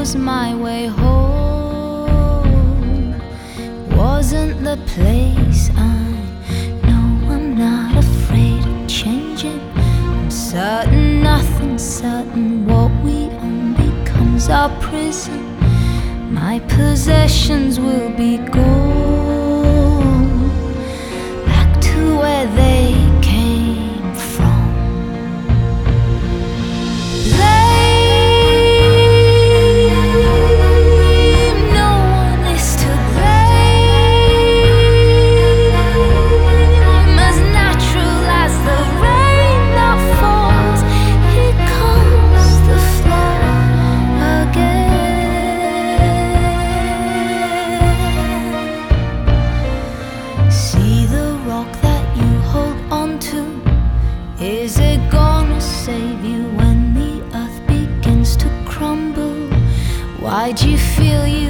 was my way home. Wasn't the place I know I'm not afraid of changing. I'm certain nothing's certain. What we own becomes our prison. My possessions will be. Did you feel you?